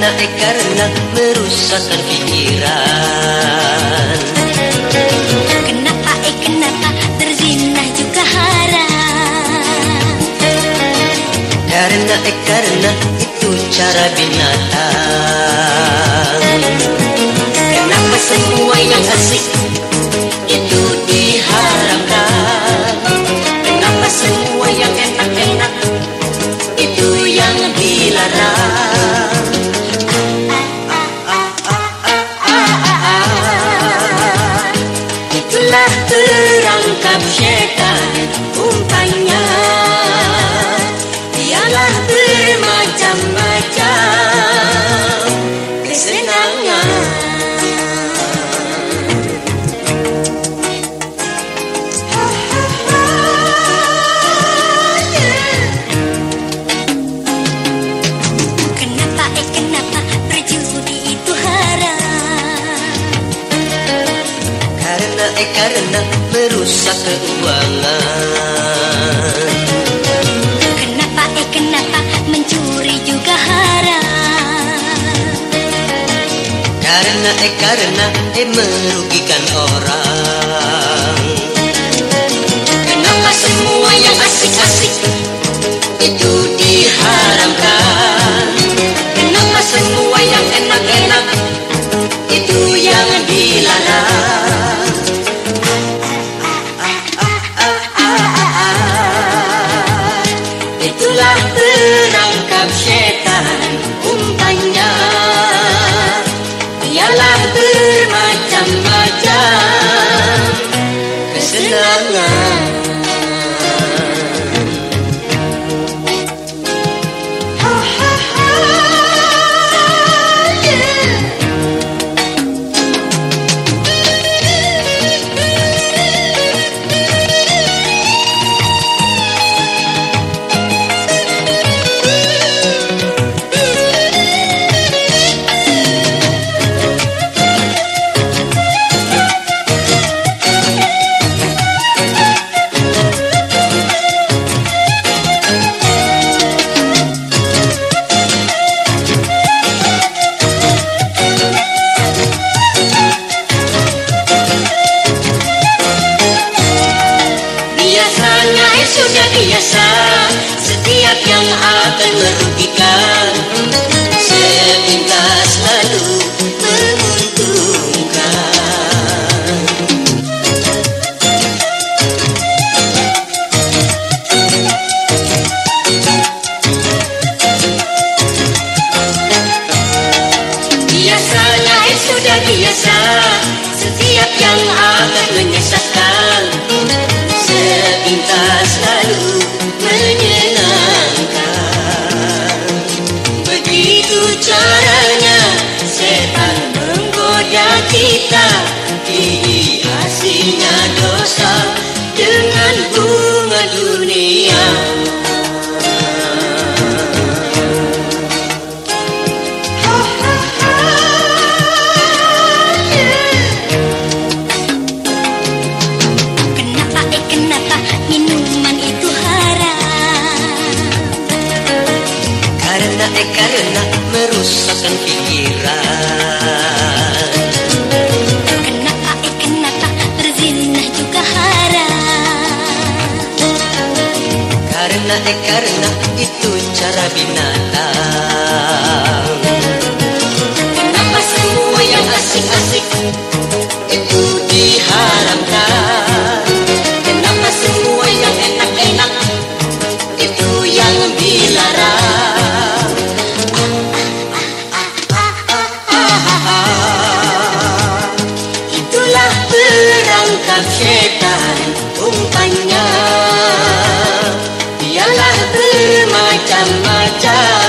naik eh karena merusakkan fikiran Kenapa ah, eh kenapa ah, terzinah juga haram. Karena eh karena itu cara binatang. Kenapa semua yang asik Karena eh karena merusak keuangan Kenapa eh kenapa mencuri juga haram Karena eh karena eh merugikan orang Itulah perangkap syaitan umpanya Ialah bermacam-macam. Kesenangan yang akan merugikan. Sepintas Setiap yang akan menyesatkan. Sepintas lalu kita Dihiasinya dosa dengan bunga dunia. Kenapa eh Karena eh karena merusakkan pikiran Karena eh karena itu cara binatang. Kenapa semua yang asik-asik terima bermacam-macam.